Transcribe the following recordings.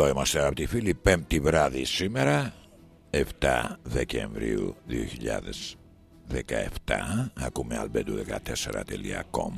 εδώ είμαστε αγαπητοί φίλοι, πέμπτη βράδυ σήμερα, 7 Δεκεμβρίου 2017, ακούμε albedo14.com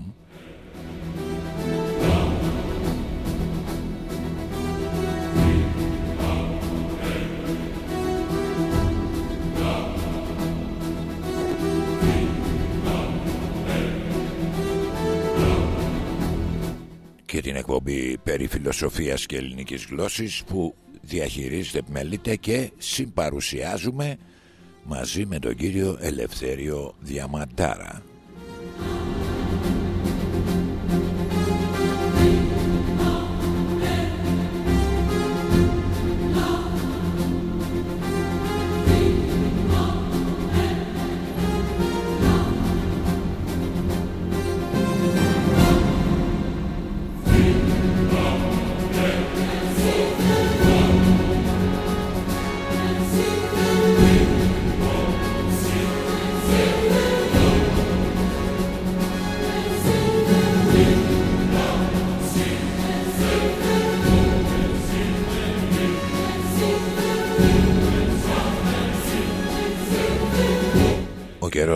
και την εκπομπή περί φιλοσοφίας και ελληνικής γλώσσης που διαχειρίζεται μελίτε και συμπαρουσιάζουμε μαζί με τον κύριο Ελευθέριο Διαμαντάρα.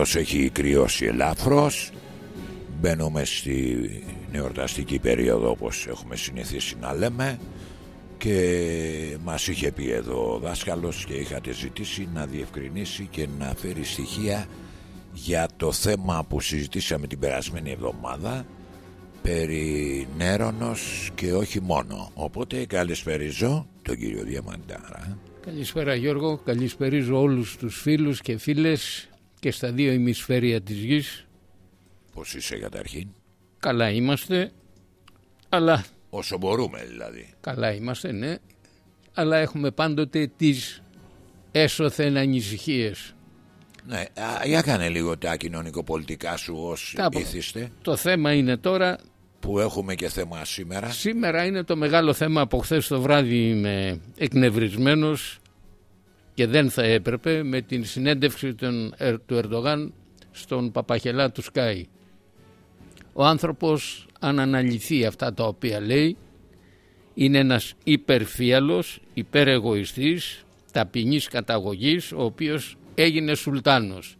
Καιρός έχει κρυώσει ελάφρος. Μπαίνουμε στη νεορταστική περίοδο όπως έχουμε συνηθίσει να λέμε. Και μας είχε πει εδώ ο δάσκαλος και είχατε ζητήσει να διευκρινίσει και να φέρει στοιχεία για το θέμα που συζητήσαμε την περασμένη εβδομάδα. Περί Νέρονος και όχι μόνο. Οπότε καλησπέριζω τον κύριο Διαμαντάρα. Καλησπέρα Γιώργο, καλησπέριζω όλους τους φίλους και φίλες και στα δύο ημισφαίρια της γης. Πώς είσαι καταρχήν; Καλά είμαστε, αλλά... Όσο μπορούμε δηλαδή. Καλά είμαστε, ναι. Αλλά έχουμε πάντοτε τις έσωθεν ανησυχίες. Ναι, για κάνε λίγο τα κοινωνικοπολιτικά σου ως ήθιστε. Το θέμα είναι τώρα... Που έχουμε και θέμα σήμερα. Σήμερα είναι το μεγάλο θέμα από χθες το βράδυ είμαι εκνευρισμένος και δεν θα έπρεπε με την συνέντευξη του Ερντογάν στον Παπαχελά του Σκάι. Ο άνθρωπος αν αναλυθεί αυτά τα οποία λέει είναι ένας υπερφίαλος, υπερεγωιστής, ταπεινής καταγωγής ο οποίος έγινε σουλτάνος.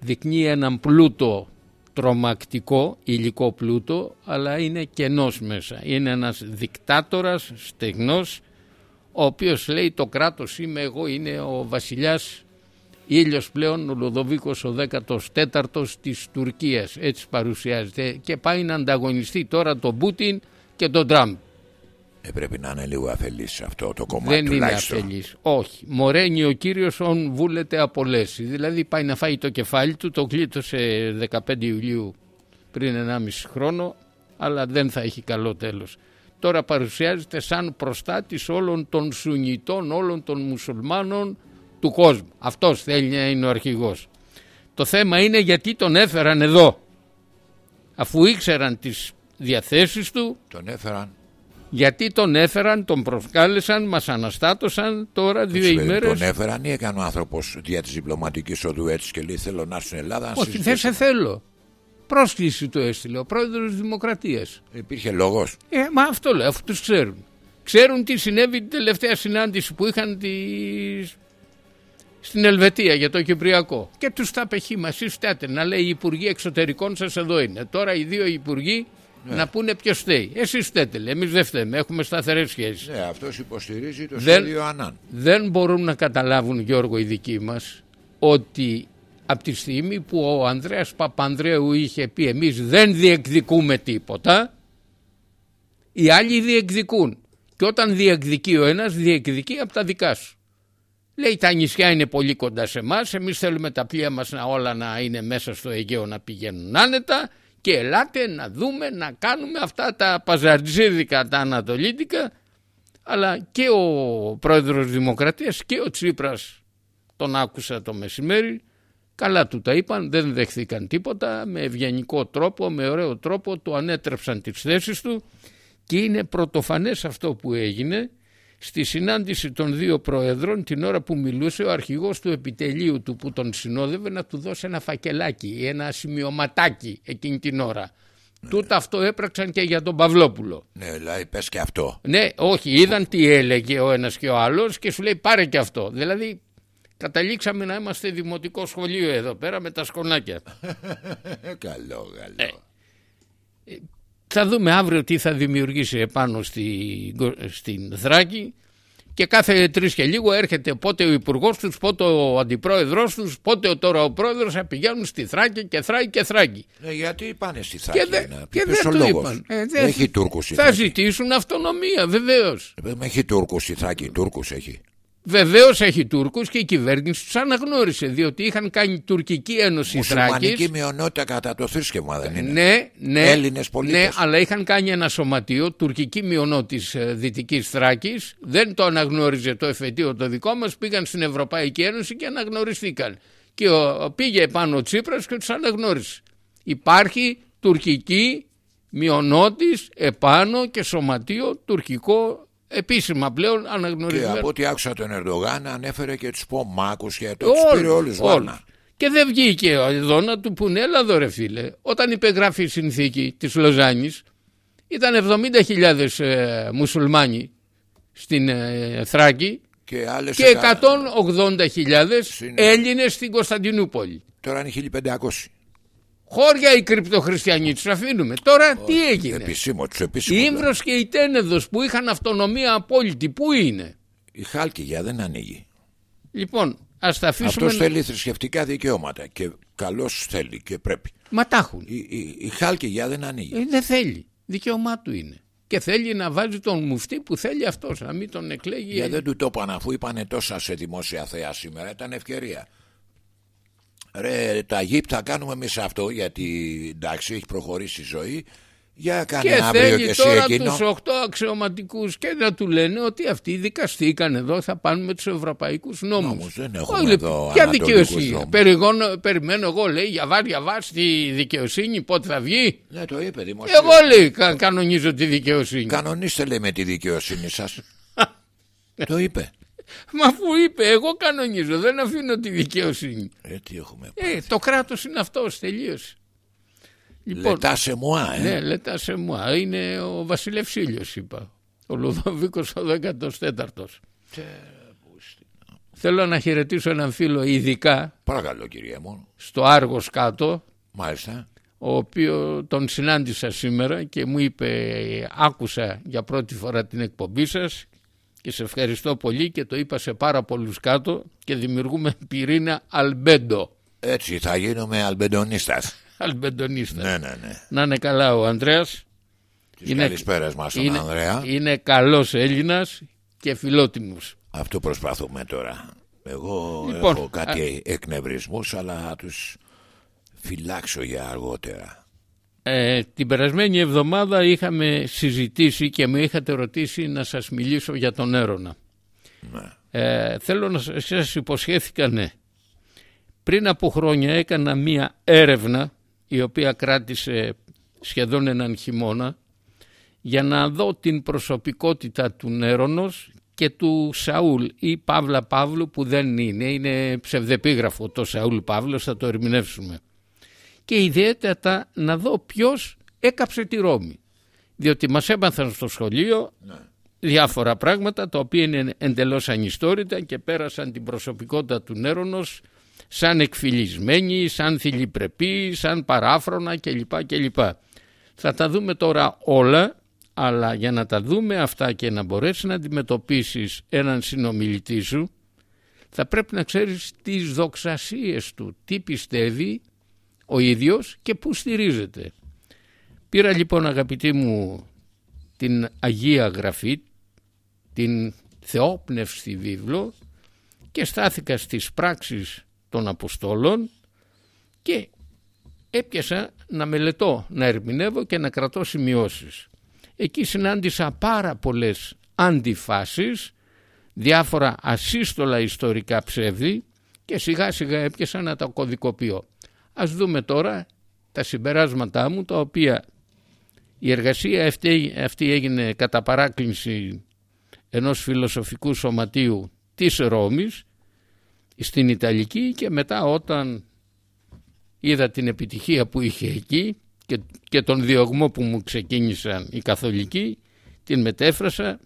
Δεικνύει έναν πλούτο τρομακτικό, υλικό πλούτο αλλά είναι κενός μέσα. Είναι ένας δικτάτορας, στεγνός ο οποίος λέει το κράτος είμαι εγώ είναι ο βασιλιάς ήλιος πλέον ο Λουδοβίκος ο 14ος της Τουρκίας έτσι παρουσιάζεται και πάει να ανταγωνιστεί τώρα τον Πούτιν και τον Τραμπ. Ε, πρέπει να είναι λίγο αφελής αυτό το κομμάτι Δεν είναι αφελής. Όχι. Μοραίνει ο κύριος ον βούλεται απολέσει. Δηλαδή πάει να φάει το κεφάλι του, το κλείτωσε 15 Ιουλίου πριν 1,5 χρόνο αλλά δεν θα έχει καλό τέλος τώρα παρουσιάζεται σαν προστάτης όλων των Σουνιτών, όλων των μουσουλμάνων του κόσμου. Αυτός θέλει να είναι ο αρχηγός. Το θέμα είναι γιατί τον έφεραν εδώ. Αφού ήξεραν τις διαθέσεις του. Τον έφεραν. Γιατί τον έφεραν, τον προσκάλεσαν, μας αναστάτωσαν τώρα δύο ημέρες. Τον έφεραν ή έκανε ο άνθρωπος δια της διπλωματικής οδού έτσι και λέει θέλω να έρθω στην Ελλάδα. Όχι δεν σε θέλω πρόσκληση του έστειλε ο πρόεδρος της Δημοκρατίας. Υπήρχε λόγος. Ε, μα αυτό λέω, αφού τους ξέρουν. Ξέρουν τι συνέβη την τελευταία συνάντηση που είχαν τις... στην Ελβετία για το Κυπριακό. Και τους τα απεχείμα, εσεί φταίτε να λέει οι Υπουργοί Εξωτερικών σας εδώ είναι. Τώρα οι δύο Υπουργοί ναι. να πούνε ποιος φταίει. Εσεί φταίτε, λέει. Εμείς δεν φταίμε. Έχουμε σταθερές σχέσεις. Ναι, αυτός υποστηρίζει το σχέδιο Ανάν. Δεν μπορούν να καταλάβουν, Γιώργο, οι δικοί μας ότι από τη στιγμή που ο Ανδρέας Παπανδρέου είχε πει εμείς δεν διεκδικούμε τίποτα οι άλλοι διεκδικούν και όταν διεκδικεί ο ένας διεκδικεί από τα δικά σου λέει τα νησιά είναι πολύ κοντά σε εμάς. εμείς θέλουμε τα πλοία μας να όλα να είναι μέσα στο Αιγαίο να πηγαίνουν άνετα και ελάτε να δούμε να κάνουμε αυτά τα παζαρτζίδικα τα ανατολίτικα αλλά και ο πρόεδρος Δημοκρατίας και ο Τσίπρας τον άκουσα το μεσημέρι Καλά του τα είπαν, δεν δεχθήκαν τίποτα, με ευγενικό τρόπο, με ωραίο τρόπο του ανέτρεψαν τις θέσεις του και είναι πρωτοφανές αυτό που έγινε στη συνάντηση των δύο προέδρων την ώρα που μιλούσε ο αρχηγός του επιτελείου του που τον συνόδευε να του δώσει ένα φακελάκι, ένα σημειωματάκι εκείνη την ώρα Τούτα αυτό έπραξαν και για τον Παυλόπουλο. Ναι, δηλαδή πες και αυτό. Ναι, όχι, είδαν τι έλεγε ο ένας και ο άλλος και σου λέει πάρε και αυτό. Δηλαδή καταλήξαμε να είμαστε δημοτικό σχολείο εδώ πέρα με τα σκονάκια. καλό, καλό. Ε, θα δούμε αύριο τι θα δημιουργήσει επάνω στη, στην Θράκη και κάθε τρεις και λίγο έρχεται πότε ο υπουργός τους, πότε ο αντιπρόεδρός τους, πότε τώρα ο πρόεδρος θα πηγαίνουν στη Θράκη και Θράκη και Θράκη. Ε, γιατί πάνε στη Θράκη, Και, δε, και δεν το είπαν. Ε, δεν- Έχει Τούρκους η Θα Θράκη. ζητήσουν αυτονομία, βεβαίως. Ε, Έχει Τούρκους η Θράκη, Τούρκους έχει. Βεβαίως έχει Τούρκους και η κυβέρνηση τους αναγνώρισε διότι είχαν κάνει τουρκική ένωση Μουσουλμανική Θράκης. μειονότητα κατά το θρήσκευμα δεν είναι; Ναι, ναι, Έλληνες πολίτες. ναι, αλλά είχαν κάνει ένα σωματείο τουρκική μειονότης ε, Δυτικής Θράκης δεν το αναγνώριζε το εφετείο το δικό μας πήγαν στην Ευρωπαϊκή Ένωση και αναγνωριστήκαν και ο, πήγε πάνω ο Τσίπρας και τους αναγνώρισε υπάρχει τουρκική μειονότης επάνω και σωματείο τουρκικό επίσημα πλέον Και αναγνωρισμένο από ό,τι άκουσα τον Ερντογάν ανέφερε και τους Πομάκους και το Όλους, τους πήρε όλους όλους. βάρνα. Και δεν βγήκε εδώ να του πούνε, έλα εδώ ρε φίλε. Όταν υπεγράφει η συνθήκη της Λοζάνης, ήταν 70.000 ε, μουσουλμάνοι στην ε, Θράκη Και άλλες και εκα- 180.000 Συν- Έλληνες στην Κωνσταντινούπολη. Τώρα είναι 1500. Χώρια οι κρυπτοχριστιανοί τους αφήνουμε. Τώρα τι έγινε; Επισήμως, τους επισήμως. Η Ήμβρος και η Τένεδος που είχαν αυτονομία απόλυτη, πού είναι; Η Χάλκιγια δεν ανοίγει. Λοιπόν, ας τα αφήσουμε... Αυτός θέλει θρησκευτικά δικαιώματα και καλώς θέλει και πρέπει. Μα τα έχουν. Η, η, η Χάλκιγια δεν ανοίγει. Ε, δεν θέλει. Δικαίωμά του είναι. Και θέλει να βάζει τον μουφτή που θέλει αυτός, να μην τον εκλέγει. Για δεν του το είπαν αφού είπανε τόσα σε δημόσια θέα σήμερα. Ήταν ευκαιρία. Ρε, τα γύπ θα κάνουμε εμείς αυτό γιατί εντάξει έχει προχωρήσει η ζωή. Για κάνε Και αύριο και θέλει εσύ τώρα εκείνο. τους 8 αξιωματικούς και να του λένε ότι αυτοί δικαστήκαν εδώ, θα πάνε με τους ευρωπαϊκούς νόμους. Νόμους, δεν έχουμε Όχι, εδώ Ποια ανατολικούς δικαιοσύνη. νόμους. Περιγώνω- περιμένω εγώ, λέει, για βάρια βάση τη δικαιοσύνη, πότε θα βγει. Ναι, το είπε δημοσίως. Εγώ, λέει, κα- κανονίζω τη δικαιοσύνη. Κανονίστε λέει με τη δικαιοσύνη σας. το είπε. Μα αφού είπε, εγώ κανονίζω, δεν αφήνω τη δικαιοσύνη. Ε, τι έχουμε. Ε, το κράτος είναι αυτός, τελείωσε. Λοιπόν, Λετά σε μουά, ε. Ναι, λέτε σε μου. Είναι ο Βασιλεύς Ήλιος, είπα. Ο Λουδοβίκος ο 14ος. Θέλω να χαιρετήσω έναν φίλο ειδικά Παρακαλώ κυρία μου. στο Άργος κάτω, Μάλιστα. ο οποίο τον συνάντησα σήμερα και μου είπε άκουσα για πρώτη φορά την εκπομπή σας και σε ευχαριστώ πολύ και το είπα σε πάρα πολλούς κάτω και δημιουργούμε πυρήνα αλμπέντο. Έτσι θα γίνουμε αλμπεντονίστας. Αλμπεντονίστας. ναι, ναι, ναι. Να είναι καλά ο Ανδρέας. Τις καλησπέρας μας στον είναι, Ανδρέα. είναι καλός Έλληνας και φιλότιμος. Αυτό προσπαθούμε τώρα. Εγώ Λοιπόν, έχω κάτι εκνευρισμούς αλλά θα τους φυλάξω για αργότερα. Ε, την περασμένη εβδομάδα είχαμε συζητήσει και με είχατε ρωτήσει να σας μιλήσω για τον Έρωνα. Ναι. Ε, θέλω να σας, σας υποσχέθηκα ναι. Πριν από χρόνια έκανα μία έρευνα η οποία κράτησε σχεδόν έναν χειμώνα για να δω την προσωπικότητα του Νέρονος και του Σαούλ ή Παύλα Παύλου που δεν είναι, είναι ψευδεπίγραφο το Σαούλ Παύλος, θα το ερμηνεύσουμε. Και ιδιαίτερα να δω ποιος έκαψε τη Ρώμη. Διότι μας έμαθαν στο σχολείο διάφορα πράγματα τα οποία είναι εντελώς ανιστόρητα και πέρασαν την προσωπικότητα του Νέρονος σαν εκφυλισμένη, σαν θηλυπρεπή, σαν παράφρονα κλπ. κλπ. Θα τα δούμε τώρα όλα, αλλά για να τα δούμε αυτά και να μπορέσεις να αντιμετωπίσεις έναν συνομιλητή σου, θα πρέπει να ξέρεις τις δοξασίες του, τι πιστεύει ο ίδιος και πού στηρίζεται. Πήρα λοιπόν αγαπητοί μου την Αγία Γραφή, την θεόπνευστη βίβλο και στάθηκα στις πράξεις των Αποστόλων και έπιασα να μελετώ, να ερμηνεύω και να κρατώ σημειώσεις. Εκεί συνάντησα πάρα πολλές αντιφάσεις, διάφορα ασύστολα ιστορικά ψεύδη και σιγά σιγά έπιασα να τα κωδικοποιώ. Ας δούμε τώρα τα συμπεράσματά μου τα οποία η εργασία αυτή, αυτή έγινε κατά παράκληση ενός φιλοσοφικού σωματείου της Ρώμης στην Ιταλική και μετά όταν είδα την επιτυχία που είχε εκεί και, και τον διωγμό που μου ξεκίνησαν οι καθολικοί την μετέφρασα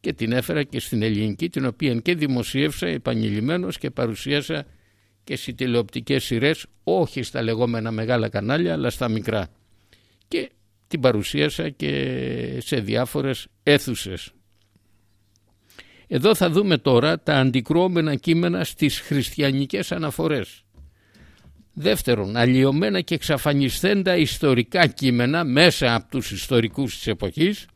και την έφερα και στην ελληνική την οποία και δημοσίευσα επανειλημμένως και παρουσίασα και σε τηλεοπτικές σειρές όχι στα λεγόμενα μεγάλα κανάλια αλλά στα μικρά και την παρουσίασα και σε διάφορες αίθουσες. Εδώ θα δούμε τώρα τα αντικρώμενα κείμενα στις χριστιανικές αναφορές. Δεύτερον, αλλοιωμένα και εξαφανισθέντα ιστορικά κείμενα μέσα από τους ιστορικούς της εποχής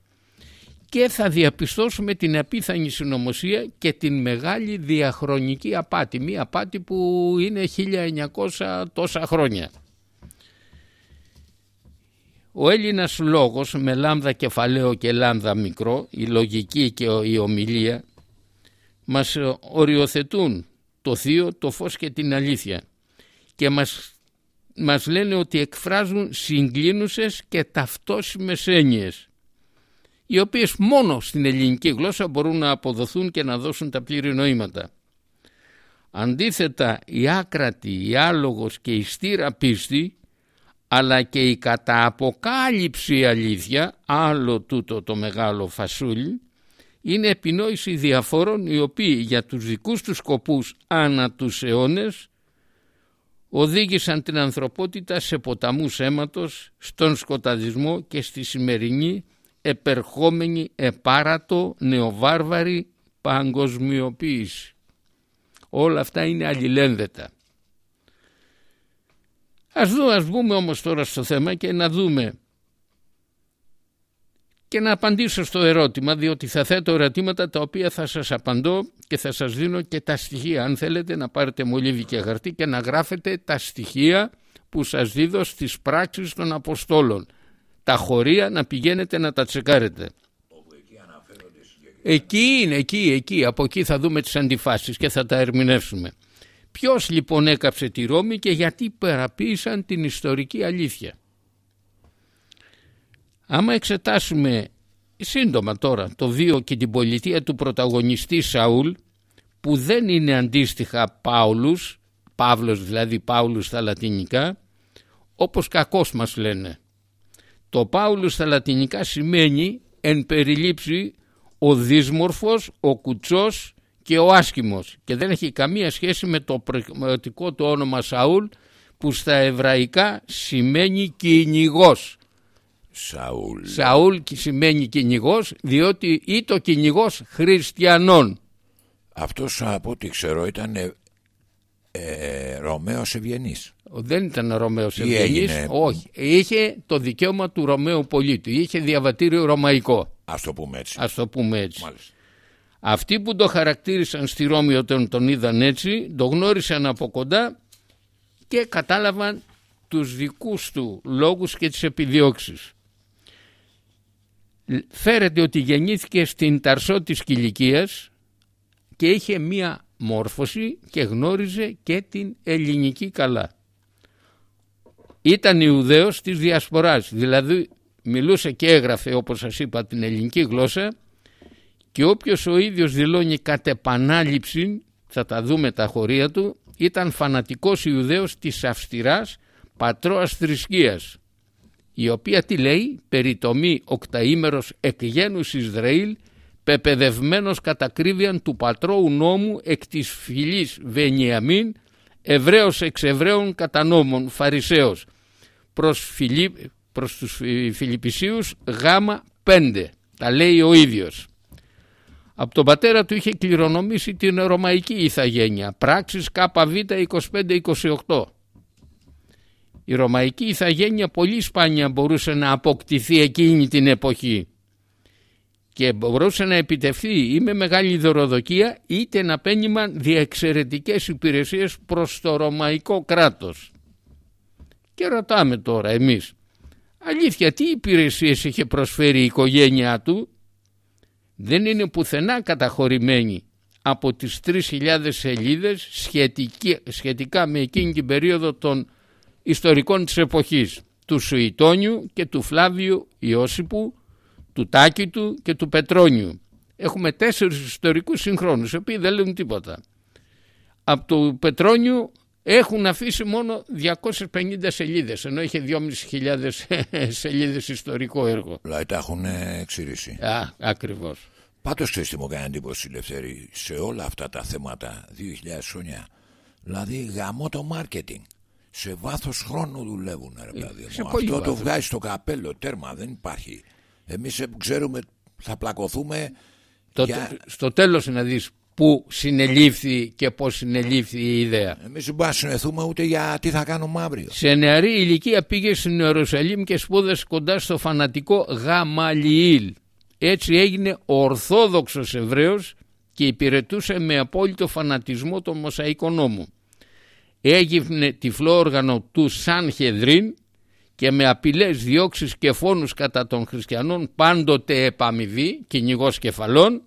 και θα διαπιστώσουμε την απίθανη συνωμοσία και την μεγάλη διαχρονική απάτη. Μία απάτη που είναι 1900 τόσα χρόνια. Ο Έλληνας λόγος με λάμδα κεφαλαίο και λάμδα μικρό, η λογική και η ομιλία μας οριοθετούν το θείο, το φως και την αλήθεια και μας, μας λένε ότι εκφράζουν συγκλίνουσες και ταυτόσιμες έννοιες οι οποίες μόνο στην ελληνική γλώσσα μπορούν να αποδοθούν και να δώσουν τα πλήρη νοήματα. Αντίθετα η άκρατη, η άλογος και η στήρα πίστη αλλά και η κατααποκάλυψη αλήθεια, άλλο τούτο το μεγάλο φασούλι, είναι επινόηση διαφόρων οι οποίοι για τους δικούς τους σκοπούς ανά τους αιώνες οδήγησαν την ανθρωπότητα σε ποταμούς αίματος, στον σκοταδισμό και στη σημερινή επερχόμενη επάρατο νεοβάρβαρη παγκοσμιοποίηση. Όλα αυτά είναι αλληλένδετα. Ας, δω, ας μπούμε όμως τώρα στο θέμα και να δούμε και να απαντήσω στο ερώτημα διότι θα θέτω ερωτήματα τα οποία θα σας απαντώ και θα σας δίνω και τα στοιχεία αν θέλετε να πάρετε μολύβι και χαρτί και να γράφετε τα στοιχεία που σας δίδω στις πράξεις των Αποστόλων τα χωρία να πηγαίνετε να τα τσεκάρετε εκεί είναι εκεί εκεί από εκεί θα δούμε τις αντιφάσεις και θα τα ερμηνεύσουμε ποιος λοιπόν έκαψε τη Ρώμη και γιατί περαποίησαν την ιστορική αλήθεια; Άμα εξετάσουμε σύντομα τώρα το βίο και την πολιτεία του πρωταγωνιστή Σαούλ που δεν είναι αντίστοιχα Πάουλους, Παύλος δηλαδή Πάουλους στα λατινικά, όπως κακός μας λένε. Το Πάουλους στα λατινικά σημαίνει εν περιλήψη ο δύσμορφος, ο κουτσός και ο άσκημος και δεν έχει καμία σχέση με το πραγματικό του όνομα Σαούλ που στα εβραϊκά σημαίνει κυνηγός Σαούλ. Σαούλ σημαίνει κυνηγός, διότι ή το κυνηγός χριστιανών. Αυτός από ό,τι ξέρω ήταν ε, ε, Ρωμαίος Ευγενής. Δεν ήταν Ρωμαίος Ευγενής, όχι. Είχε το δικαίωμα του Ρωμαίου πολίτη, είχε διαβατήριο ρωμαϊκό. Ας το πούμε έτσι. Ας το πούμε έτσι. Αυτοί που το χαρακτήρισαν στη Ρώμη όταν τον είδαν έτσι, το γνώρισαν από κοντά και κατάλαβαν τους δικούς του λόγους και τις επιδιώξεις φέρεται ότι γεννήθηκε στην Ταρσό της Κιλικίας και είχε μία μόρφωση και γνώριζε και την ελληνική καλά. Ήταν Ιουδαίος της Διασποράς, δηλαδή μιλούσε και έγραφε όπως σας είπα την ελληνική γλώσσα και όποιος ο ίδιος δηλώνει κατ' επανάληψη, θα τα δούμε τα χωρία του, ήταν φανατικός Ιουδαίος της αυστηράς πατρόας θρησκείας η οποία τι λέει περιτομή οκταήμερος εκ γένους Ισραήλ πεπαιδευμένος κατακρίβιαν του πατρώου νόμου εκ της φυλής Βενιαμίν Εβραίος εξ Εβραίων κατά νόμων Φαρισαίος προς, Φιλίπ, προς τους Φιλιππισίους γάμα πέντε τα λέει ο ίδιος. Από τον πατέρα του είχε κληρονομήσει την ρωμαϊκή ηθαγένεια πράξεις ΚΒ 25-28 η ρωμαϊκή ηθαγένεια πολύ σπάνια μπορούσε να αποκτηθεί εκείνη την εποχή και μπορούσε να επιτευχθεί ή με μεγάλη δωροδοκία είτε να πένιμαν διεξαιρετικές υπηρεσίες προς το ρωμαϊκό κράτος. Και ρωτάμε τώρα εμείς, αλήθεια τι υπηρεσίες είχε προσφέρει η οικογένειά του, δεν είναι πουθενά καταχωρημένη από τις 3.000 σελίδες σχετικά με εκείνη την περίοδο των ιστορικών της εποχής του Σουητόνιου και του Φλάβιου Ιώσιπου, του Τάκητου και του Πετρόνιου. Έχουμε τέσσερις ιστορικούς συγχρόνους, οι οποίοι δεν λένε τίποτα. Από του Πετρόνιου έχουν αφήσει μόνο 250 σελίδες ενώ είχε 2.500 σελίδες ιστορικό έργο. Δηλαδή τα έχουν εξηρήσει. Α, ακριβώς. Πάντως ξέρεις τι μου κάνει εντύπωση Λευτέρη σε όλα αυτά τα θέματα 2000 χρόνια. Δηλαδή γαμώ το μάρκετινγκ. Σε βάθος χρόνου δουλεύουν ρε παιδί μου. Αυτό το βγάζεις στο καπέλο τέρμα δεν υπάρχει. Εμείς ξέρουμε θα πλακωθούμε το, για... Στο τέλος να δεις που συνελήφθη και πώς συνελήφθη η ιδέα. Εμείς δεν μπορούμε να ούτε για τι θα κάνουμε αύριο. Σε νεαρή ηλικία πήγε στην Ιερουσαλήμ και σπούδασε κοντά στο φανατικό Γαμαλιήλ. Έτσι έγινε ορθόδοξος Εβραίος και υπηρετούσε με απόλυτο φανατισμό τον Μοσαϊκό νόμο. Έγινε τυφλό όργανο του Σαν Χεδρίν και με απειλές διώξεις και φόνους κατά των χριστιανών πάντοτε επαμοιβή, κυνηγός κεφαλών,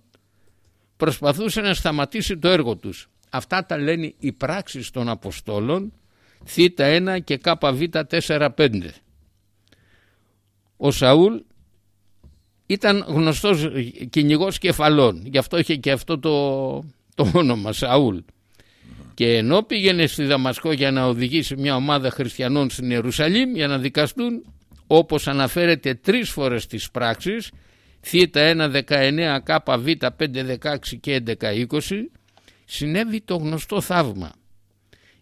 προσπαθούσε να σταματήσει το έργο τους. Αυτά τα λένε οι πράξεις των Αποστόλων, Θ1 και ΚΒ4-5. Ο Σαούλ ήταν γνωστός κυνηγός κεφαλών, γι' αυτό είχε και αυτό το, το όνομα Σαούλ. Και ενώ πήγαινε στη Δαμασκό για να οδηγήσει μια ομάδα χριστιανών στην Ιερουσαλήμ για να δικαστούν, όπως αναφέρεται τρεις φορές στις πράξεις, Θ1, 19, ΚΒ, 5, 16 και 11, 20, συνέβη το γνωστό θαύμα.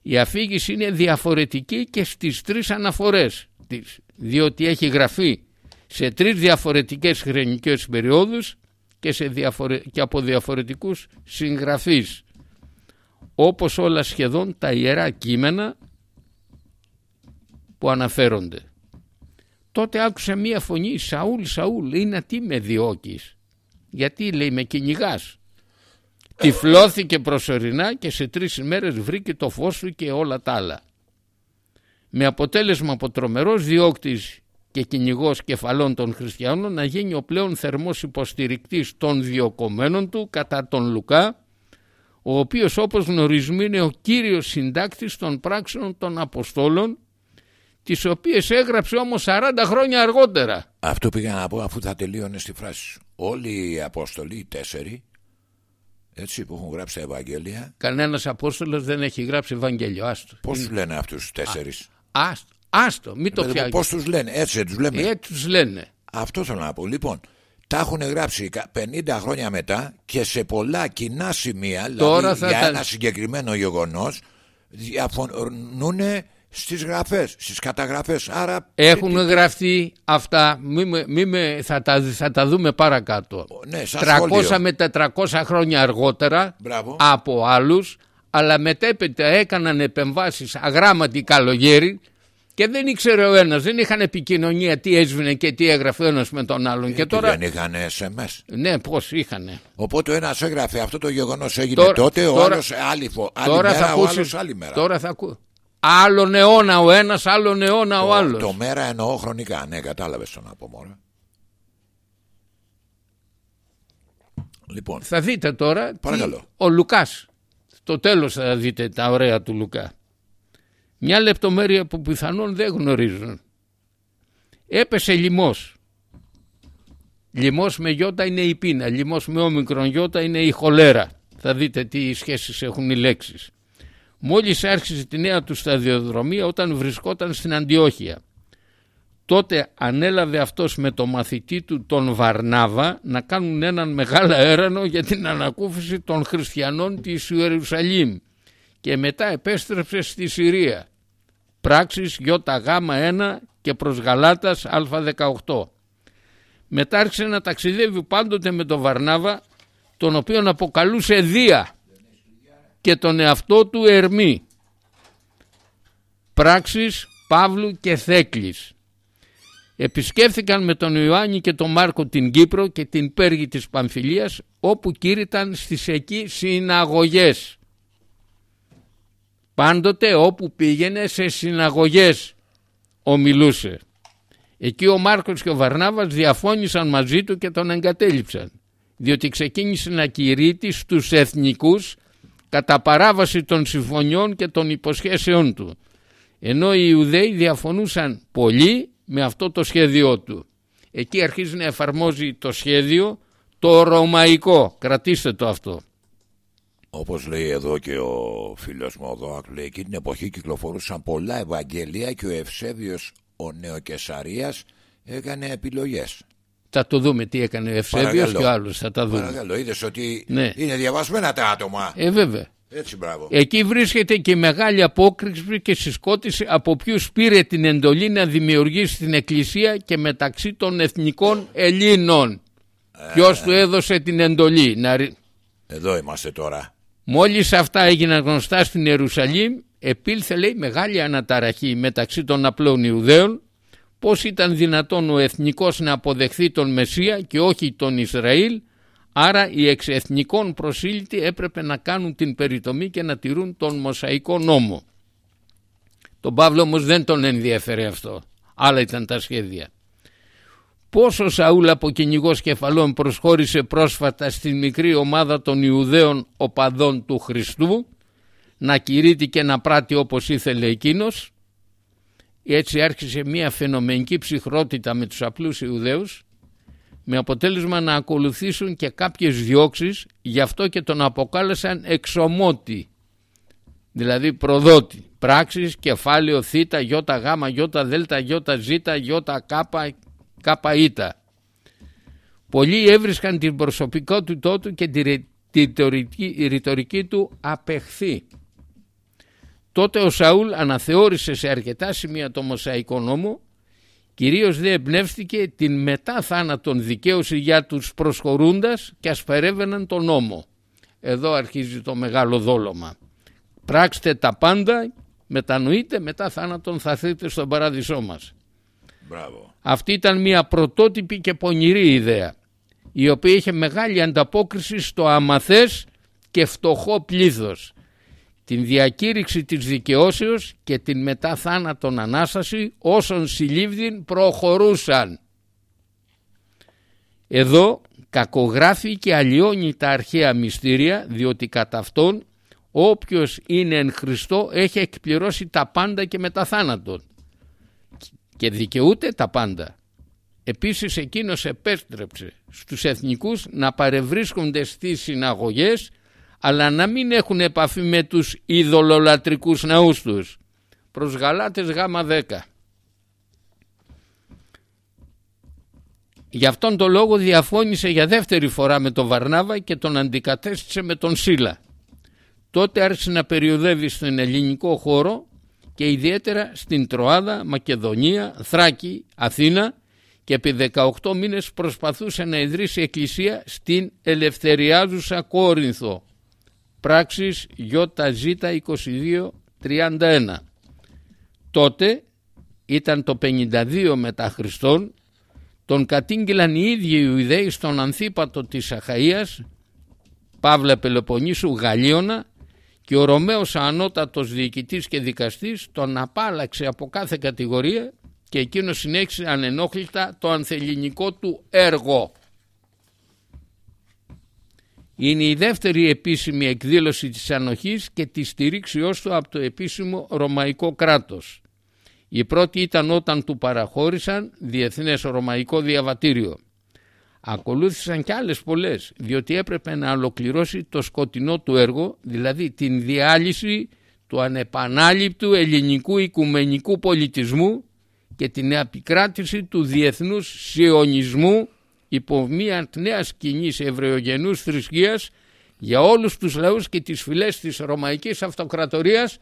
Η αφήγηση είναι διαφορετική και στις τρεις αναφορές της, διότι έχει γραφεί σε τρεις διαφορετικές χρονικές περιόδους και, σε διαφορε... και από διαφορετικούς συγγραφείς όπως όλα σχεδόν τα ιερά κείμενα που αναφέρονται. Τότε άκουσα μία φωνή «Σαούλ, Σαούλ, είναι τι με διώκεις» γιατί λέει με κυνηγάς; Τυφλώθηκε προσωρινά και σε τρεις ημέρες βρήκε το φως του και όλα τα άλλα. Με αποτέλεσμα από τρομερός διώκτης και κυνηγός κεφαλών των χριστιανών να γίνει ο πλέον θερμός υποστηρικτής των διοκομένων του κατά τον Λουκά ο οποίος όπως γνωρίζουμε είναι ο κύριος συντάκτης των πράξεων των Αποστόλων τις οποίες έγραψε όμως 40 χρόνια αργότερα. Αυτό πήγα να πω αφού θα τελείωνε στη φράση σου. Όλοι οι Απόστολοι, οι τέσσερι, έτσι που έχουν γράψει τα Ευαγγέλια. Κανένας Απόστολος δεν έχει γράψει Ευαγγέλιο, άστο. Πώς τους λένε αυτούς τους τέσσερις; άστο, άστο, μην το φτιάχνει. Πώς τους λένε, έτσι τους λέμε. Έτσι τους λένε. Αυτό θέλω να πω. Λοιπόν, τα έχουν γράψει 50 χρόνια μετά και σε πολλά κοινά σημεία δηλαδή για ένα συγκεκριμένο γεγονός διαφωνούν στις γραφές, στις καταγραφές. Άρα... Έχουν γραφτεί αυτά μη, μη, μη, θα, τα, θα τα δούμε παρακάτω. Ναι, 300 με 400 χρόνια αργότερα από άλλους αλλά μετέπειτα έκαναν επεμβάσεις αγράμματοι καλογέρι και δεν ήξερε ο ένας, δεν είχαν επικοινωνία τι έσβηνε και τι έγραφε ο ένας με τον άλλον. και τώρα... Δεν είχαν SMS; Ναι, πώς είχαν. Οπότε ο ένας έγραφε αυτό το γεγονός έγινε τώρα, τότε, ο άλλος άλλη, άλλη τώρα μέρα, θα ακούσεις, ο άλλη μέρα. Τώρα θα ακού. Άλλον αιώνα ο ένας, άλλον αιώνα ο άλλος. Το μέρα εννοώ χρονικά. Ναι, κατάλαβες τον να πω μόνο. Λοιπόν. Θα δείτε τώρα. Τι, ο Λουκάς. Στο τέλος θα δείτε τα ωραία του Λουκά. Μια λεπτομέρεια που πιθανόν δεν γνωρίζουν. Έπεσε λιμός. Λιμός με γιώτα είναι η πείνα. Λιμός με όμικρον γιώτα είναι η χολέρα. Θα δείτε τι σχέσεις έχουν οι λέξεις. Μόλις άρχισε τη νέα του σταδιοδρομία όταν βρισκόταν στην Αντιόχεια. Τότε ανέλαβε αυτός με το μαθητή του τον Βαρνάβα να κάνουν έναν μεγάλο έρανο για την ανακούφιση των χριστιανών της Ιερουσαλήμ και μετά επέστρεψε στη Συρία. Πράξεις ΙΓ1 και προς Γαλάτας Α18. Μετά άρχισε να ταξιδεύει πάντοτε με τον Βαρνάβα τον οποίον αποκαλούσε Δία και τον εαυτό του Ερμή. Πράξεις Παύλου και Θέκλης. Επισκέφθηκαν με τον Ιωάννη και τον Μάρκο την Κύπρο και την Πέργη της Παμφιλίας όπου κήρυταν στις εκεί συναγωγές πάντοτε όπου πήγαινε σε συναγωγές ομιλούσε. Εκεί ο Μάρκος και ο Βαρνάβας διαφώνησαν μαζί του και τον εγκατέλειψαν διότι ξεκίνησε να κηρύττει στους εθνικούς κατά παράβαση των συμφωνιών και των υποσχέσεών του ενώ οι Ιουδαίοι διαφωνούσαν πολύ με αυτό το σχέδιό του. Εκεί αρχίζει να εφαρμόζει το σχέδιο το ρωμαϊκό, κρατήστε το αυτό. Όπως λέει εδώ και ο φίλος μου εδώ λέει εκείνη την εποχή κυκλοφορούσαν πολλά Ευαγγελία και ο Ευσέβιος ο Νεοκεσαρίας έκανε επιλογές θα το δούμε τι έκανε ο Ευσέβιος και ο άλλος θα τα δούμε Παρακαλώ είδες ότι ναι. είναι διαβασμένα τα άτομα Ε βέβαια έτσι, μπράβο. Εκεί βρίσκεται και μεγάλη απόκριση και συσκότηση από ποιους πήρε την εντολή να δημιουργήσει την Εκκλησία και μεταξύ των εθνικών Ελλήνων. Ε, Ποιος του έδωσε την εντολή. Να... Εδώ είμαστε τώρα. Μόλις αυτά έγιναν γνωστά στην Ιερουσαλήμ επήλθε λέει μεγάλη αναταραχή μεταξύ των απλών Ιουδαίων πώς ήταν δυνατόν ο εθνικός να αποδεχθεί τον Μεσσία και όχι τον Ισραήλ άρα οι εξεθνικών προσήλυτοι έπρεπε να κάνουν την περιτομή και να τηρούν τον Μοσαϊκό νόμο. Τον Παύλο όμως δεν τον ενδιαφέρε αυτό. Άλλα ήταν τα σχέδια. Πόσο Σαούλ από κυνηγός κεφαλών προσχώρησε πρόσφατα στην μικρή ομάδα των Ιουδαίων οπαδών του Χριστού να κηρύττει και να πράττει όπως ήθελε εκείνος. Έτσι άρχισε μια φαινομενική ψυχρότητα με τους απλούς Ιουδαίους με αποτέλεσμα να ακολουθήσουν και κάποιες διώξεις γι' αυτό και τον αποκάλεσαν εξομότη δηλαδή προδότη. Πράξεις, κεφάλαιο, θήτα, γιώτα, γάμα, γιώτα, δέλτα, γιώτα, ζήτα, γιώτα, κάπα, κάπα, ήτα. Πολλοί έβρισκαν την προσωπικότητά του και τη ρητορική του απεχθή. Τότε ο Σαούλ αναθεώρησε σε αρκετά σημεία το Μωσαϊκό νόμο, κυρίως δεν εμπνεύστηκε την μετά θάνατον δικαίωση για τους προσχωρούντας και ασπερεύαιναν τον νόμο. Εδώ αρχίζει το μεγάλο δόλωμα. Πράξτε τα πάντα, μετανοείτε, μετά θάνατον θα θείτε στον παράδεισό μας. Μπράβο. Αυτή ήταν μια πρωτότυπη και πονηρή ιδέα, η οποία είχε μεγάλη ανταπόκριση στο αμαθές και φτωχό πλήθος την διακήρυξη της δικαιώσεως και την μετά θάνατον Ανάσταση όσων συλλήβδιν προχωρούσαν. Εδώ κακογράφει και αλλοιώνει τα αρχαία μυστήρια διότι κατά αυτόν όποιος είναι εν Χριστώ έχει εκπληρώσει τα πάντα και μετά θάνατον και δικαιούται τα πάντα. Επίσης εκείνος επέστρεψε στους εθνικούς να παρευρίσκονται στις συναγωγές αλλά να μην έχουν επαφή με τους ειδωλολατρικούς ναούς τους. Προς Γαλάτες γάμα 10. Γι' αυτόν τον λόγο διαφώνησε για δεύτερη φορά με τον Βαρνάβα και τον αντικατέστησε με τον Σίλα. Τότε άρχισε να περιοδεύει στον ελληνικό χώρο και ιδιαίτερα στην Τροάδα, Μακεδονία, Θράκη, Αθήνα και επί 18 μήνες προσπαθούσε να ιδρύσει εκκλησία στην Ελευθεριάζουσα Κόρινθο πράξεις ΙΖ2231. Τότε ήταν το 52 μετά Χριστόν, τον κατήγγυλαν οι ίδιοι οι Ιουδαίοι στον Ανθίπατο της Αχαΐας, Παύλα Πελοποννήσου Γαλλίωνα και ο Ρωμαίος ανώτατος διοικητής και δικαστής τον απάλαξε από κάθε κατηγορία και εκείνο συνέχισε ανενόχλητα το ανθεληνικό του έργο. Είναι η δεύτερη επίσημη εκδήλωση της ανοχής και τη στηρίξεώς του από το επίσημο ρωμαϊκό κράτος. Η πρώτη ήταν όταν του παραχώρησαν Διεθνές Ρωμαϊκό Διαβατήριο. Ακολούθησαν κι άλλες πολλές, διότι έπρεπε να ολοκληρώσει το σκοτεινό του έργο, δηλαδή την διάλυση του ανεπανάληπτου ελληνικού οικουμενικού πολιτισμού και την επικράτηση του διεθνούς σιωνισμού υπό μια νέα σκηνή ευρωγενούς θρησκείας για όλους τους λαούς και τις φυλές της Ρωμαϊκής Αυτοκρατορίας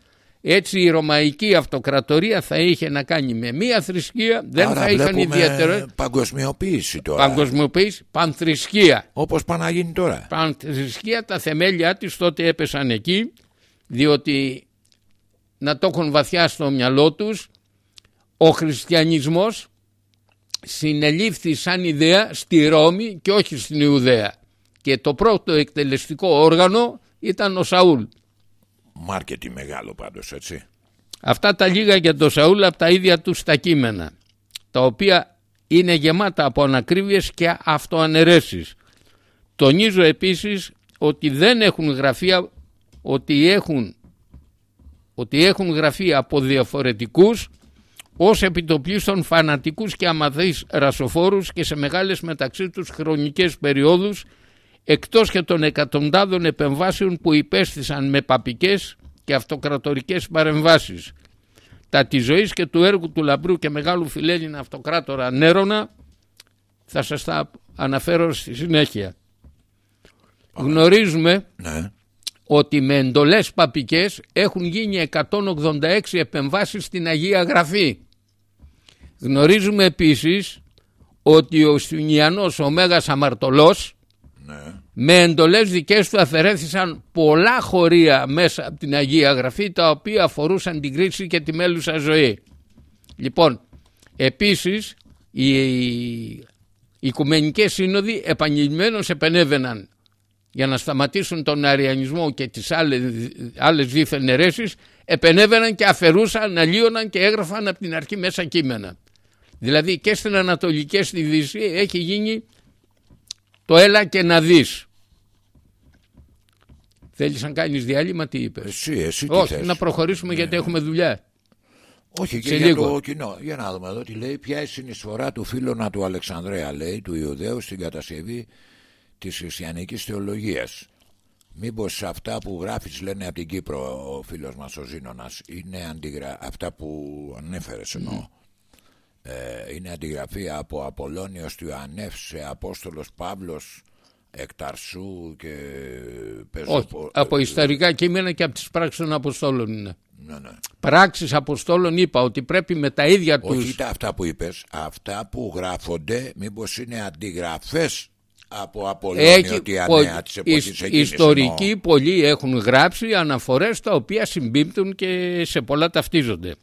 έτσι η Ρωμαϊκή Αυτοκρατορία θα είχε να κάνει με μία θρησκεία δεν Άρα θα είχαν ιδιαίτερο παγκοσμιοποίηση τώρα παγκοσμιοποίηση, πανθρησκεία όπως πάνε να γίνει τώρα πανθρησκεία τα θεμέλια της τότε έπεσαν εκεί διότι να το έχουν βαθιά στο μυαλό τους ο χριστιανισμός συνελήφθη σαν ιδέα στη Ρώμη και όχι στην Ιουδαία. Και το πρώτο εκτελεστικό όργανο ήταν ο Σαούλ. Μάρκετι μεγάλο πάντως έτσι. Αυτά τα λίγα για τον Σαούλ από τα ίδια τους τα κείμενα, τα οποία είναι γεμάτα από ανακρίβειες και αυτοαναιρέσεις. Τονίζω επίσης ότι δεν έχουν γραφεία, ότι έχουν, ότι έχουν γραφεί από διαφορετικούς ως επιτοπλίστων φανατικούς και αμαθείς ρασοφόρους και σε μεγάλες μεταξύ τους χρονικές περιόδους εκτός και των εκατοντάδων επεμβάσεων που υπέστησαν με παπικές και αυτοκρατορικές παρεμβάσεις. Τα της ζωής και του έργου του λαμπρού και μεγάλου φιλέλληνα αυτοκράτορα Νέρονα θα σας τα αναφέρω στη συνέχεια. Γνωρίζουμε Ναι. ότι με εντολές παπικές έχουν γίνει 186 επεμβάσεις στην Αγία Γραφή. Γνωρίζουμε επίσης ότι ο Στουνιανός ο Μέγας Αμαρτωλός Ναι. Με εντολές δικές του αφαιρέθησαν πολλά χωρία μέσα από την Αγία Γραφή τα οποία αφορούσαν την κρίση και τη μέλουσα ζωή. Λοιπόν, επίσης οι, οι οικουμενικές σύνοδοι επανειλημμένως επενέβαιναν για να σταματήσουν τον αριανισμό και τις άλλες, άλλες δίθεν αιρέσεις επενέβαιναν και αφαιρούσαν, αλλίωναν και έγραφαν από την αρχή μέσα κείμενα. Δηλαδή και στην Ανατολική και στη Δύση έχει γίνει το έλα και να δεις. Θέλεις να κάνεις διάλειμμα τι είπες; Εσύ, εσύ τι Όχι, θες. να προχωρήσουμε γιατί έχουμε δουλειά. Όχι και σε για λίγο. το κοινό. Για να δούμε εδώ τι λέει. Ποια είναι η συνεισφορά του φίλωνα του Αλεξανδρέα, λέει, του Ιουδαίου στην κατασκευή της χριστιανικής θεολογίας. Μήπως αυτά που γράφεις λένε από την Κύπρο ο φίλος μας ο Ζήνωνας είναι αντιγρα... αυτά που ανέφερες εννοώ. Ε, είναι αντιγραφή από Απολώνιος του Ιωαννεύ σε Απόστολος Παύλος Εκταρσού και παίζω Όχι, πο- από ιστορικά κείμενα και από τις πράξεις των Αποστόλων είναι. Ναι, ναι. Πράξεις Αποστόλων είπα ότι πρέπει με τα ίδια Όχι τους τα αυτά που είπες, αυτά που γράφονται μήπως είναι αντιγραφές από Απολώνιο Έχει, ότι πο- ανέα της εποχής εις- εκείνης ιστορικοί εννοώ. πολλοί έχουν γράψει αναφορές τα οποία συμπίπτουν και σε πολλά ταυτίζονται.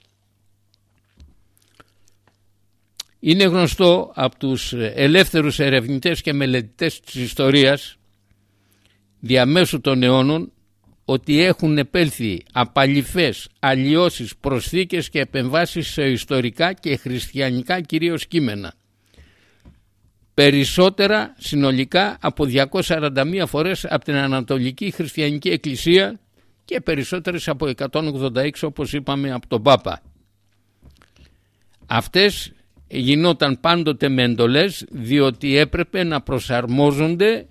Είναι γνωστό από τους ελεύθερους ερευνητές και μελετητές της ιστορίας διαμέσου των αιώνων ότι έχουν επέλθει απαλυφές, αλλοιώσεις, προσθήκες και επεμβάσεις σε ιστορικά και χριστιανικά κυρίως κείμενα περισσότερα συνολικά από 241 φορές από την Ανατολική Χριστιανική Εκκλησία και περισσότερες από 186 όπως είπαμε από τον Πάπα. Αυτές γινόταν πάντοτε με εντολές διότι έπρεπε να προσαρμόζονται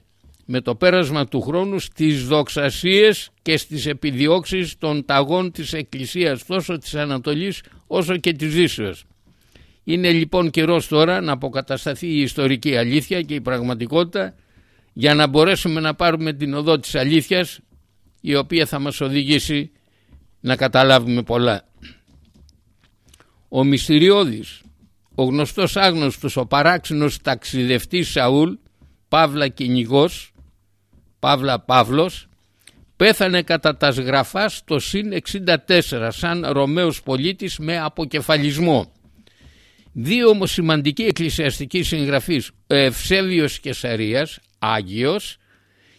με το πέρασμα του χρόνου στις δοξασίες και στις επιδιώξεις των ταγών της Εκκλησίας τόσο της Ανατολής όσο και της Δύσεως. Είναι λοιπόν καιρός τώρα να αποκατασταθεί η ιστορική αλήθεια και η πραγματικότητα για να μπορέσουμε να πάρουμε την οδό της αλήθειας η οποία θα μας οδηγήσει να καταλάβουμε πολλά. Ο μυστηριώδης, ο γνωστός άγνωστος, ο παράξενος ταξιδευτής Σαούλ, Παύλα κυνηγός, Παύλα Παύλος, πέθανε κατά τα σγραφά στο συν 64 σαν Ρωμαίος πολίτης με αποκεφαλισμό. Δύο όμως σημαντικοί εκκλησιαστικοί συγγραφείς, ο Ευσέβιος Κεσαρίας, Άγιος,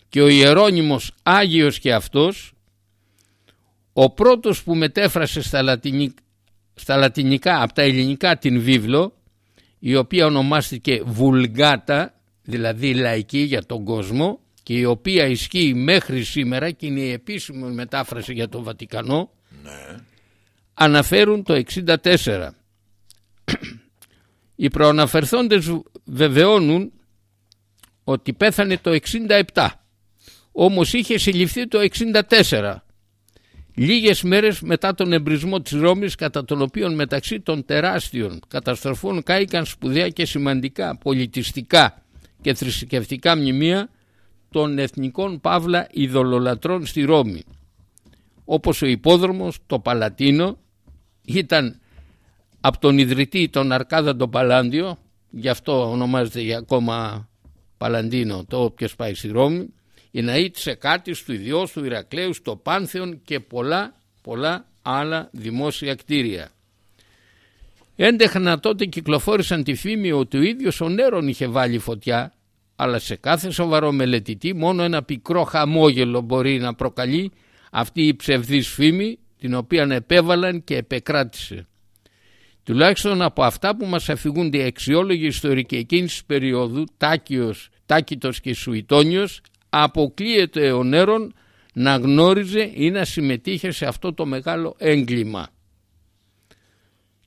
και ο Ιερώνυμος Άγιος και αυτός, ο πρώτος που μετέφρασε στα, λατινι... στα λατινικά από τα ελληνικά την βίβλο, η οποία ονομάστηκε Βουλγάτα, δηλαδή λαϊκή για τον κόσμο, και η οποία ισχύει μέχρι σήμερα και είναι η επίσημη μετάφραση για το Βατικανό, αναφέρουν το 64. Οι προαναφερθόντες βεβαιώνουν ότι πέθανε το 67 όμως είχε συλληφθεί το 64 λίγες μέρες μετά τον εμπρισμό της Ρώμης κατά τον οποίο μεταξύ των τεράστιων καταστροφών κάηκαν σπουδαία και σημαντικά πολιτιστικά και θρησκευτικά μνημεία των εθνικών παύλα ειδωλολατρών στη Ρώμη. Όπως ο υπόδρομος, το Παλατίνο ήταν από τον ιδρυτή τον Αρκάδα τον Παλάντιο γι' αυτό ονομάζεται για ακόμα Παλαντίνο το όποιος πάει στη Ρώμη η ναή της Εκάτης, του Ιδιός, του Ηρακλέου, το Πάνθεον και πολλά πολλά άλλα δημόσια κτίρια. Έντεχνα τότε κυκλοφόρησαν τη φήμη ότι ο ίδιος ο Νέρον είχε βάλει φωτιά αλλά σε κάθε σοβαρό μελετητή μόνο ένα πικρό χαμόγελο μπορεί να προκαλεί αυτή η ψευδής φήμη την οποία επέβαλαν και επεκράτησε. Τουλάχιστον από αυτά που μας αφηγούνται οι αξιόλογοι ιστορικοί εκείνης της περίοδου Τάκιος, Τάκητος και Σουητόνιος αποκλείεται ο Νέρον να γνώριζε ή να συμμετείχε σε αυτό το μεγάλο έγκλημα.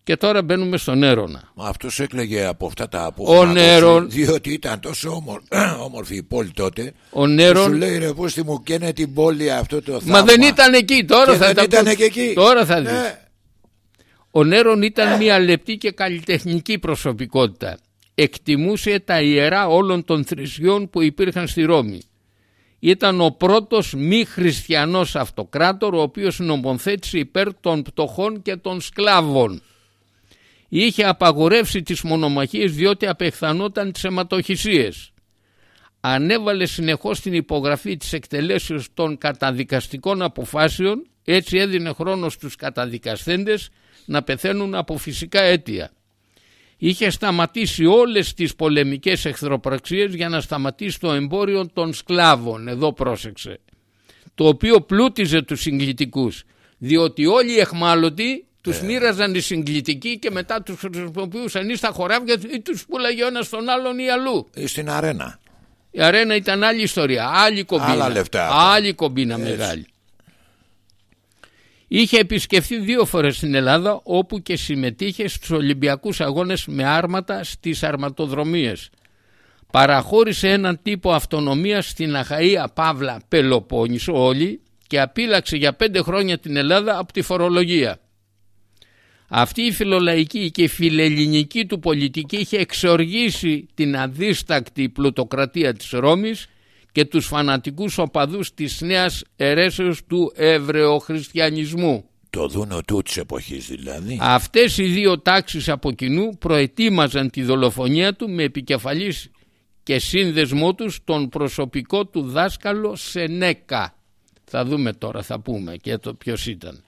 Και τώρα μπαίνουμε στον Έρωνα. Μα αυτός έκλαιγε από αυτά τα Ο αποφάματα Νέρον- Διότι ήταν τόσο όμορ... όμορφη η πόλη τότε Ο Σου Νέρον. λέει ρε πούστη μου καίνε την πόλη αυτό το Μα θαύμα δεν ήταν εκεί. Τώρα Και θα δεν τα ήταν πω- και εκεί Τώρα θα δεις. Ε, Ο Νέρον ήταν μια λεπτή και καλλιτεχνική προσωπικότητα. Εκτιμούσε τα ιερά όλων των θρησκειών που υπήρχαν στη Ρώμη. Ήταν ο πρώτος μη χριστιανός αυτοκράτορ ο οποίος νομοθέτησε υπέρ των πτωχών και των σκλάβων. Είχε απαγορεύσει τις μονομαχίες διότι απεχθανόταν τις αιματοχυσίες. Ανέβαλε συνεχώς την υπογραφή της εκτελέσεως των καταδικαστικών αποφάσεων έτσι έδινε χρόνο στους καταδικασθέντες να πεθαίνουν από φυσικά αίτια. Είχε σταματήσει όλες τις πολεμικές εχθροπραξίες για να σταματήσει το εμπόριο των σκλάβων. Εδώ πρόσεξε. Το οποίο πλούτιζε τους συγκλητικούς. Διότι όλοι οι εχμάλωτοι τους μοίραζαν οι συγκλητικοί και μετά τους χρησιμοποιούσαν ή στα χωράφια ή τους πουλάγε ο ένας στον άλλον ή αλλού. ή στην αρένα Η αρένα ήταν άλλη ιστορία, άλλη κομπίνα. Άλλα λεφτά αυτά. Άλλη κομπίνα μεγάλη. Είχε επισκεφθεί δύο φορές στην Ελλάδα όπου και συμμετείχε στους Ολυμπιακούς Αγώνες με άρματα στις αρματοδρομίες. Παραχώρησε έναν τύπο αυτονομίας στην Αχαΐα Παύλα Πελοπόννησο όλη και απείλαξε για πέντε χρόνια την Ελλάδα από τη φορολογία. Αυτή η φιλολαϊκή και φιλελληνική του πολιτική είχε εξοργήσει την αδίστακτη πλουτοκρατία της Ρώμης και τους φανατικούς οπαδούς της νέας αιρέσεως του Εβραιοχριστιανισμού. Το δούνο του της εποχής δηλαδή Αυτές οι δύο τάξεις από κοινού προετοίμαζαν τη δολοφονία του με επικεφαλής και σύνδεσμό τους τον προσωπικό του δάσκαλο Σενέκα. Θα δούμε τώρα, θα πούμε και το ποιος ήταν.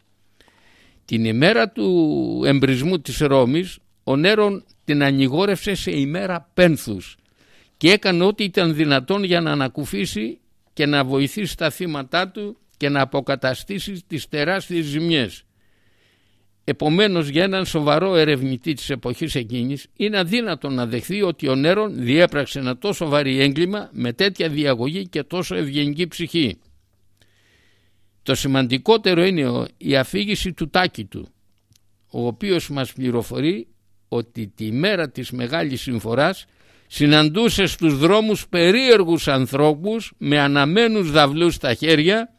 Την ημέρα του εμπρισμού της Ρώμης ο Νέρον την ανηγόρευσε σε ημέρα πένθους και έκανε ό,τι ήταν δυνατόν για να ανακουφίσει και να βοηθήσει τα θύματα του και να αποκαταστήσει τις τεράστιες ζημιές. Επομένως για έναν σοβαρό ερευνητή της εποχής εκείνης είναι αδύνατο να δεχθεί ότι ο Νέρον διέπραξε ένα τόσο βαρύ έγκλημα με τέτοια διαγωγή και τόσο ευγενική ψυχή. Το σημαντικότερο είναι ο- η αφήγηση του τάκη του, ο οποίος μας πληροφορεί ότι τη μέρα της Μεγάλης Συμφοράς συναντούσες στους δρόμους περίεργους ανθρώπους με αναμένους δαυλούς στα χέρια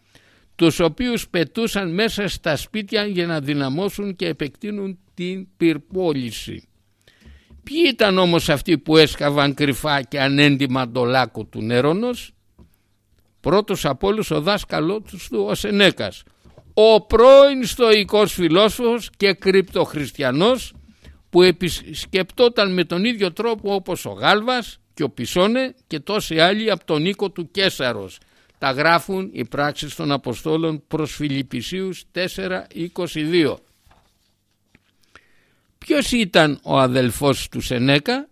τους οποίους πετούσαν μέσα στα σπίτια για να δυναμώσουν και επεκτείνουν την πυρπόληση. Ποιοι ήταν όμως αυτοί που έσκαβαν κρυφά και ανέντιμα το λάκκο του Νέρονος; Πρώτος από όλους ο δάσκαλός τους ο Σενέκας ο πρώην στοικός φιλόσοφος και κρυπτοχριστιανός που επισκεπτόταν με τον ίδιο τρόπο όπως ο Γάλβας και ο Πισόνε και τόσοι άλλοι από τον οίκο του Κέσαρος. Τα γράφουν οι πράξεις των Αποστόλων προς Φιλιππισίους 4.22. Ποιος ήταν ο αδελφός του Σενέκα,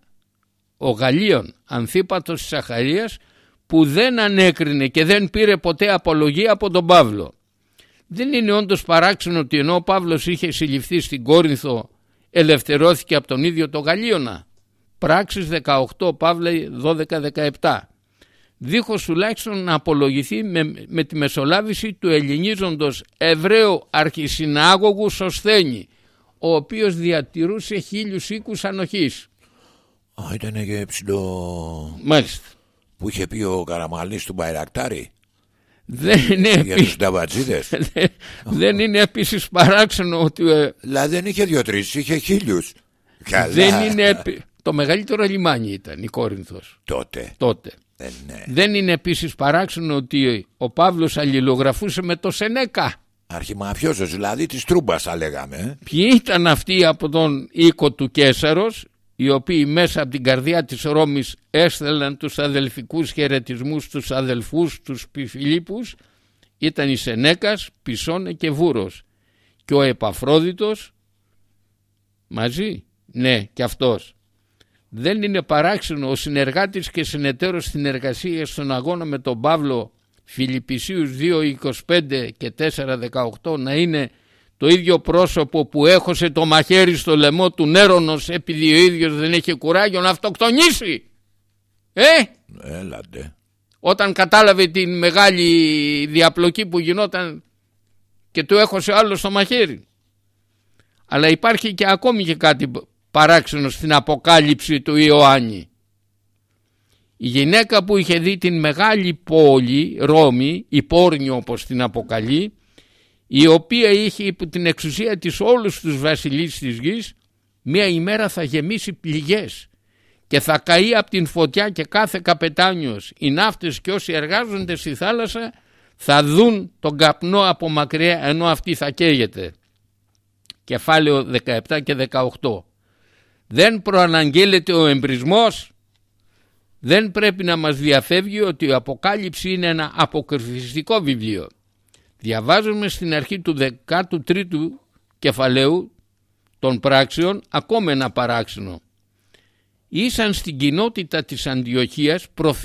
ο Γαλλίων Ανθίπατος της Αχαρίας που δεν ανέκρινε και δεν πήρε ποτέ απολογία από τον Παύλο. Δεν είναι όντως παράξενο ότι ενώ ο Παύλος είχε συλληφθεί στην Κόρινθο ελευθερώθηκε από τον ίδιο το Γαλλίωνα. Πράξεις 18 Παύλα 12-17. Δίχως τουλάχιστον να απολογηθεί με, με τη μεσολάβηση του ελληνίζοντος Εβραίου αρχισυνάγωγου Σοσθένη ο οποίος διατηρούσε χίλιους οίκους ανοχής. Α, ήταν και ψηλό Μάλιστα. που είχε πει ο Καραμαλής του Μπαϊρακτάρη Δεν είναι, για επί- τους ταβατζίδες. δεν είναι επίσης παράξενο ότι ε, δηλαδή δεν είχε δύο-τρεις, είχε χίλιους. Καλά. δεν είναι επί- το μεγαλύτερο λιμάνι ήταν η Κόρινθος Τότε. τότε. Ε, ναι. Δεν είναι επίσης παράξενο ότι ο Παύλος αλληλογραφούσε με το Σενέκα. Αρχιμαφιόζος, δηλαδή της Τρούμπας θα λέγαμε. ε. Ποιοι ήταν αυτοί από τον οίκο του Κέσαρος οι οποίοι μέσα από την καρδιά της Ρώμης έστελναν τους αδελφικούς χαιρετισμούς στους αδελφούς τους Φιλίππους ήταν η Σενέκας, Πισώνε και Βούρος και ο Επαφρόδιτος μαζί, ναι και αυτός. Δεν είναι παράξενο ο συνεργάτης και συνεταίρος στην εργασία στον αγώνα με τον Παύλο Φιλιππισίους 2.25 και 4.18 να είναι το ίδιο πρόσωπο που έχωσε το μαχαίρι στο λαιμό του Νέρονος επειδή ο ίδιος δεν είχε κουράγιο να αυτοκτονήσει. Ε, Έλατε. όταν κατάλαβε την μεγάλη διαπλοκή που γινόταν και του έχωσε άλλο στο μαχαίρι. Αλλά υπάρχει και ακόμη και κάτι παράξενο στην αποκάλυψη του Ιωάννη. Η γυναίκα που είχε δει την μεγάλη πόλη Ρώμη, η Πόρνιο όπως την αποκαλεί, η οποία είχε υπό την εξουσία της όλους τους βασιλείς της γης, μία ημέρα θα γεμίσει πληγές και θα καεί από την φωτιά και κάθε καπετάνιος. Οι ναύτες και όσοι εργάζονται στη θάλασσα θα δουν τον καπνό από μακριά ενώ αυτή θα καίγεται. Κεφάλαιο 17 και 18. Δεν προαναγγέλλεται ο εμπρισμός δεν πρέπει να μας διαφεύγει ότι η Αποκάλυψη είναι ένα αποκρυφιστικό βιβλίο. Διαβάζουμε στην αρχή του 13ου κεφαλαίου των πράξεων ακόμα ένα παράξενο. Ήσαν στην κοινότητα της Αντιοχίας προφή